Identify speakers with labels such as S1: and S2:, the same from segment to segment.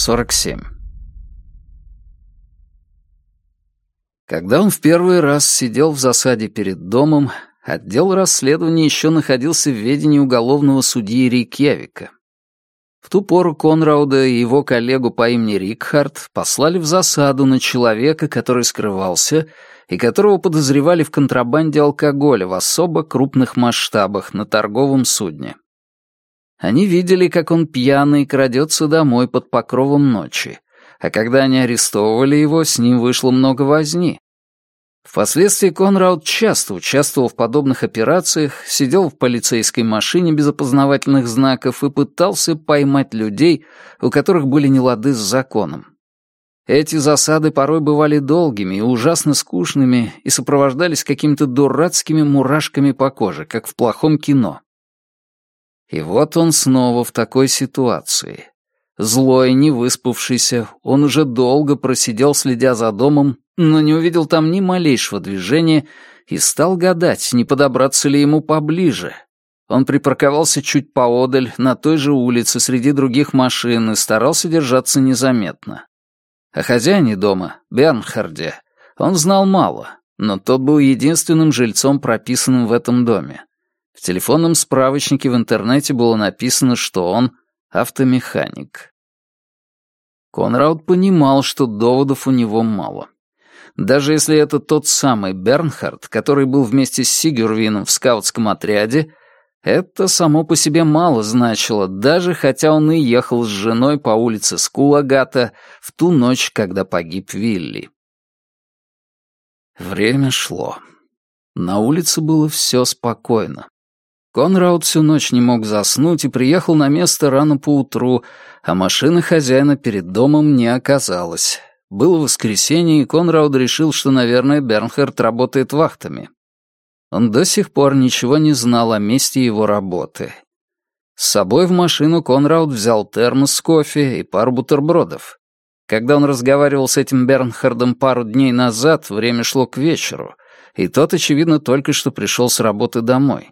S1: 47. Когда он в первый раз сидел в засаде перед домом, отдел расследования еще находился в ведении уголовного судьи Рикьявика. В ту пору Конрауда и его коллегу по имени Рикхард послали в засаду на человека, который скрывался, и которого подозревали в контрабанде алкоголя в особо крупных масштабах на торговом судне. Они видели, как он пьяный крадется домой под покровом ночи, а когда они арестовывали его, с ним вышло много возни. Впоследствии Конрад часто участвовал в подобных операциях, сидел в полицейской машине без опознавательных знаков и пытался поймать людей, у которых были нелады с законом. Эти засады порой бывали долгими и ужасно скучными и сопровождались какими-то дурацкими мурашками по коже, как в плохом кино. И вот он снова в такой ситуации. Злой, не выспавшийся, он уже долго просидел, следя за домом, но не увидел там ни малейшего движения и стал гадать, не подобраться ли ему поближе. Он припарковался чуть поодаль, на той же улице, среди других машин, и старался держаться незаметно. О хозяине дома, Бернхарде, он знал мало, но тот был единственным жильцом, прописанным в этом доме. В телефонном справочнике в интернете было написано, что он автомеханик. Конрад понимал, что доводов у него мало. Даже если это тот самый Бернхард, который был вместе с Сигюрвином в скаутском отряде, это само по себе мало значило, даже хотя он и ехал с женой по улице Скулагата в ту ночь, когда погиб Вилли. Время шло. На улице было все спокойно. Конрад всю ночь не мог заснуть и приехал на место рано поутру, а машины хозяина перед домом не оказалось. Было воскресенье, и Конрад решил, что, наверное, Бернхард работает вахтами. Он до сих пор ничего не знал о месте его работы. С собой в машину Конрад взял термос с кофе и пару бутербродов. Когда он разговаривал с этим Бернхардом пару дней назад, время шло к вечеру, и тот, очевидно, только что пришел с работы домой.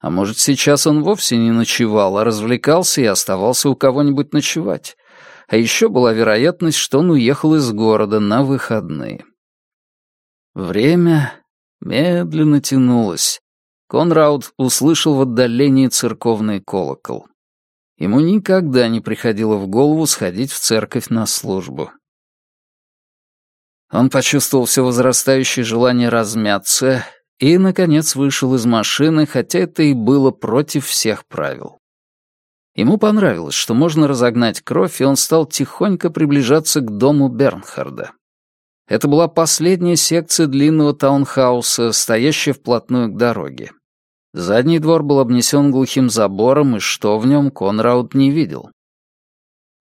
S1: А может, сейчас он вовсе не ночевал, а развлекался и оставался у кого-нибудь ночевать. А еще была вероятность, что он уехал из города на выходные. Время медленно тянулось. Конрауд услышал в отдалении церковный колокол. Ему никогда не приходило в голову сходить в церковь на службу. Он почувствовал все возрастающее желание размяться и, наконец, вышел из машины, хотя это и было против всех правил. Ему понравилось, что можно разогнать кровь, и он стал тихонько приближаться к дому Бернхарда. Это была последняя секция длинного таунхауса, стоящая вплотную к дороге. Задний двор был обнесен глухим забором, и что в нем Конрауд не видел.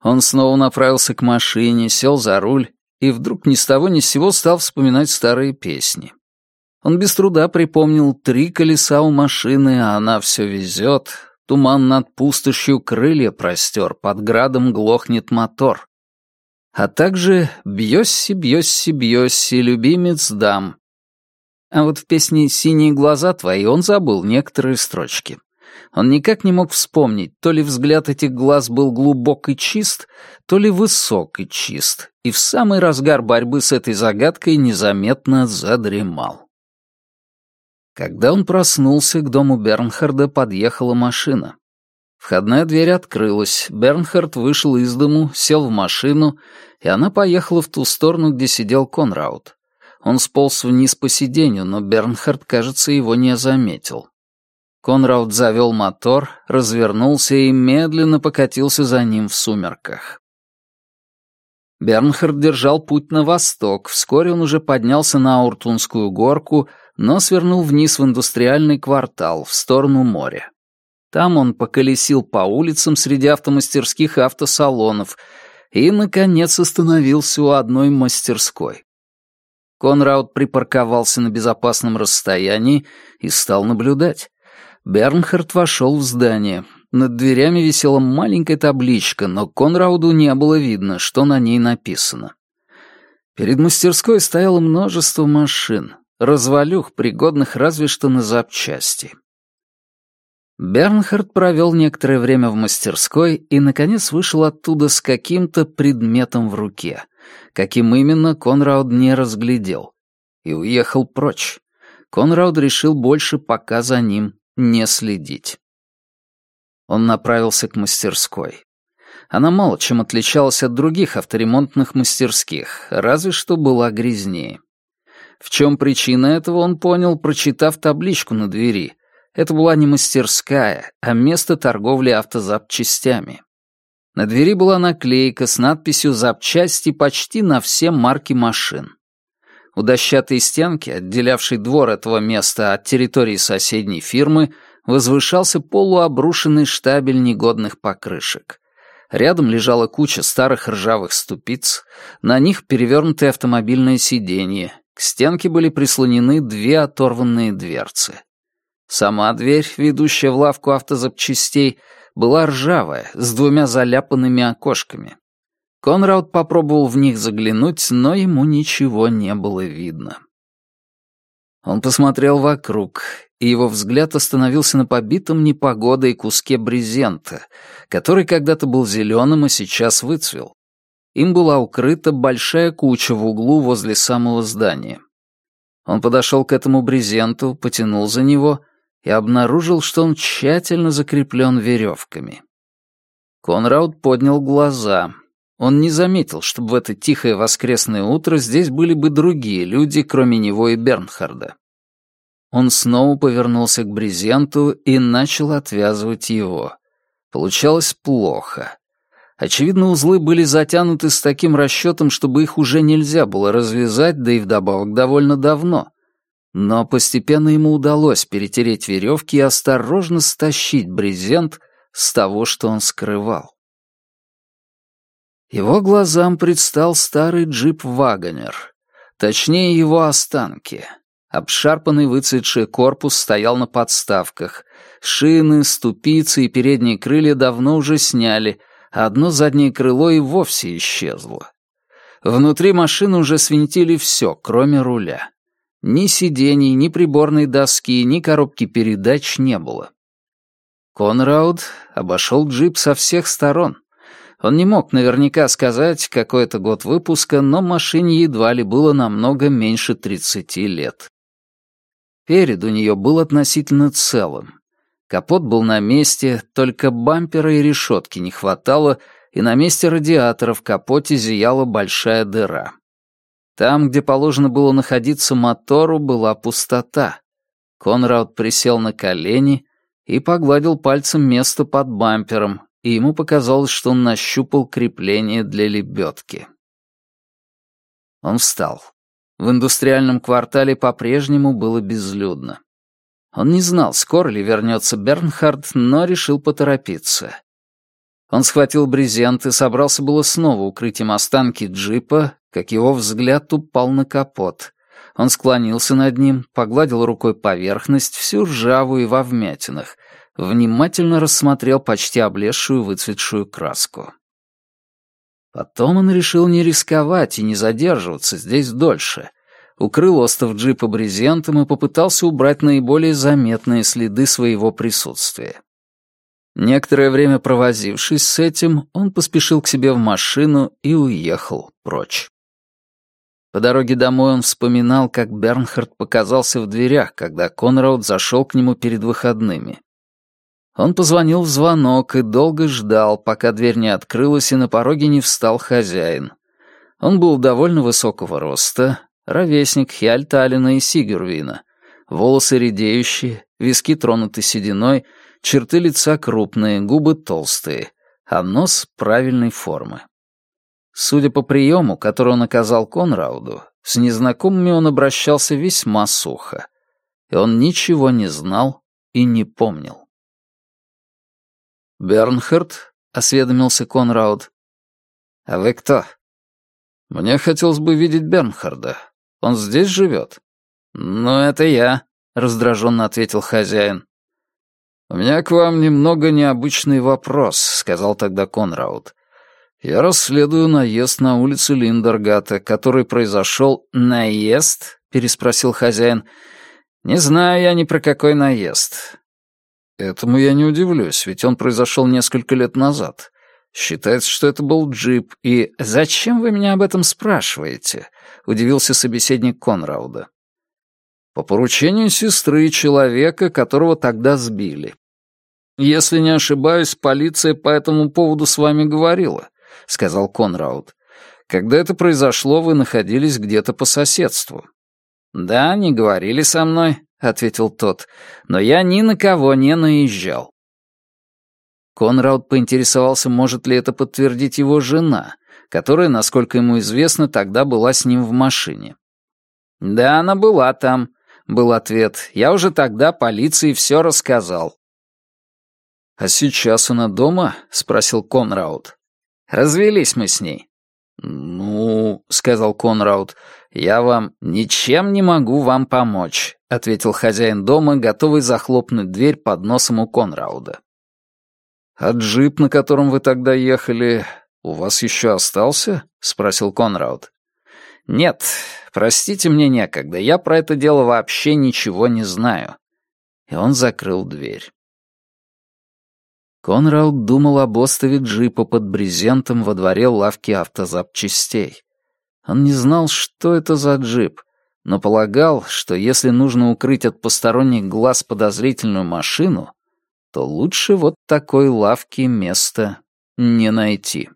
S1: Он снова направился к машине, сел за руль и вдруг ни с того ни с сего стал вспоминать старые песни. Он без труда припомнил три колеса у машины, а она все везет. Туман над пустошью крылья простер, под градом глохнет мотор. А также «Бьёсси, бьёсси, бьёсси, любимец дам». А вот в песне «Синие глаза твои» он забыл некоторые строчки. Он никак не мог вспомнить, то ли взгляд этих глаз был глубок и чист, то ли высок и чист, и в самый разгар борьбы с этой загадкой незаметно задремал. Когда он проснулся, к дому Бернхарда подъехала машина. Входная дверь открылась, Бернхард вышел из дому, сел в машину, и она поехала в ту сторону, где сидел Конраут. Он сполз вниз по сиденью, но Бернхард, кажется, его не заметил. Конраут завел мотор, развернулся и медленно покатился за ним в сумерках. Бернхард держал путь на восток, вскоре он уже поднялся на Ауртунскую горку, но свернул вниз в индустриальный квартал, в сторону моря. Там он поколесил по улицам среди автомастерских и автосалонов и, наконец, остановился у одной мастерской. Конрауд припарковался на безопасном расстоянии и стал наблюдать. Бернхард вошел в здание. Над дверями висела маленькая табличка, но Конрауду не было видно, что на ней написано. Перед мастерской стояло множество машин развалюх, пригодных разве что на запчасти. Бернхард провел некоторое время в мастерской и, наконец, вышел оттуда с каким-то предметом в руке. Каким именно, Конрауд не разглядел. И уехал прочь. Конрауд решил больше пока за ним не следить. Он направился к мастерской. Она мало чем отличалась от других авторемонтных мастерских, разве что была грязнее. В чем причина этого он понял, прочитав табличку на двери, это была не мастерская, а место торговли автозапчастями. На двери была наклейка с надписью «Запчасти» почти на все марки машин. У дощатой стенки, отделявшей двор этого места от территории соседней фирмы, возвышался полуобрушенный штабель негодных покрышек. Рядом лежала куча старых ржавых ступиц, на них перевернутое автомобильное сиденье, к стенке были прислонены две оторванные дверцы. Сама дверь, ведущая в лавку автозапчастей, была ржавая, с двумя заляпанными окошками. Конрад попробовал в них заглянуть, но ему ничего не было видно. Он посмотрел вокруг, и его взгляд остановился на побитом непогодой куске брезента, который когда-то был зеленым, а сейчас выцвел. Им была укрыта большая куча в углу возле самого здания. Он подошел к этому брезенту, потянул за него и обнаружил, что он тщательно закреплен веревками. Конрауд поднял глаза. Он не заметил, чтобы в это тихое воскресное утро здесь были бы другие люди, кроме него и Бернхарда. Он снова повернулся к брезенту и начал отвязывать его. Получалось плохо. Очевидно, узлы были затянуты с таким расчетом, чтобы их уже нельзя было развязать, да и вдобавок довольно давно. Но постепенно ему удалось перетереть веревки и осторожно стащить брезент с того, что он скрывал. Его глазам предстал старый джип «Вагонер», точнее его останки. Обшарпанный выцветший корпус стоял на подставках. Шины, ступицы и передние крылья давно уже сняли, а одно заднее крыло и вовсе исчезло. Внутри машины уже свинтили все, кроме руля. Ни сидений, ни приборной доски, ни коробки передач не было. Конрауд обошел джип со всех сторон. Он не мог наверняка сказать, какой это год выпуска, но машине едва ли было намного меньше 30 лет. Перед у нее был относительно целым. Капот был на месте, только бампера и решетки не хватало, и на месте радиатора в капоте зияла большая дыра. Там, где положено было находиться мотору, была пустота. Конрад присел на колени и погладил пальцем место под бампером, и ему показалось, что он нащупал крепление для лебедки. Он встал. В индустриальном квартале по-прежнему было безлюдно. Он не знал, скоро ли вернется Бернхард, но решил поторопиться. Он схватил брезент и собрался было снова укрыть им останки джипа, как его взгляд упал на капот. Он склонился над ним, погладил рукой поверхность, всю ржавую и во вмятинах, внимательно рассмотрел почти облезшую выцветшую краску. Потом он решил не рисковать и не задерживаться здесь дольше. Укрыл остов джипа брезентом и попытался убрать наиболее заметные следы своего присутствия. Некоторое время провозившись с этим, он поспешил к себе в машину и уехал прочь. По дороге домой он вспоминал, как Бернхард показался в дверях, когда Конрауд зашел к нему перед выходными. Он позвонил в звонок и долго ждал, пока дверь не открылась и на пороге не встал хозяин. Он был довольно высокого роста, ровесник Хиальталина и Сигюрвина, волосы редеющие, виски тронуты сединой, черты лица крупные, губы толстые, а нос правильной формы. Судя по приему, который он оказал Конрауду, с незнакомыми он обращался весьма сухо, и он ничего не знал и не помнил. «Бернхард?» — осведомился Конрауд. «А вы кто?» «Мне хотелось бы видеть Бернхарда. Он здесь живет?» «Ну, это я», — раздраженно ответил хозяин. «У меня к вам немного необычный вопрос», — сказал тогда Конрауд. Я расследую наезд на улице Линдергата, который произошел... «Наезд?» — переспросил хозяин. «Не знаю я ни про какой наезд». Этому я не удивлюсь, ведь он произошел несколько лет назад. Считается, что это был джип, и... «Зачем вы меня об этом спрашиваете?» — удивился собеседник Конрауда. «По поручению сестры человека, которого тогда сбили. Если не ошибаюсь, полиция по этому поводу с вами говорила», — сказал Конрауд. «Когда это произошло, вы находились где-то по соседству». «Да, не говорили со мной», — ответил тот, — «но я ни на кого не наезжал. Конрауд поинтересовался, может ли это подтвердить его жена, которая, насколько ему известно, тогда была с ним в машине. «Да, она была там», — был ответ. «Я уже тогда полиции все рассказал». «А сейчас она дома?» — спросил Конрауд. «Развелись мы с ней». «Ну», — сказал Конрауд, — «я вам ничем не могу вам помочь», — ответил хозяин дома, готовый захлопнуть дверь под носом у Конрауда. «А джип, на котором вы тогда ехали, у вас еще остался?» — спросил Конрауд. «Нет, простите мне некогда, я про это дело вообще ничего не знаю». И он закрыл дверь. Конрауд думал об острове джипа под брезентом во дворе лавки автозапчастей. Он не знал, что это за джип, но полагал, что если нужно укрыть от посторонних глаз подозрительную машину, то лучше вот такой лавки места не найти.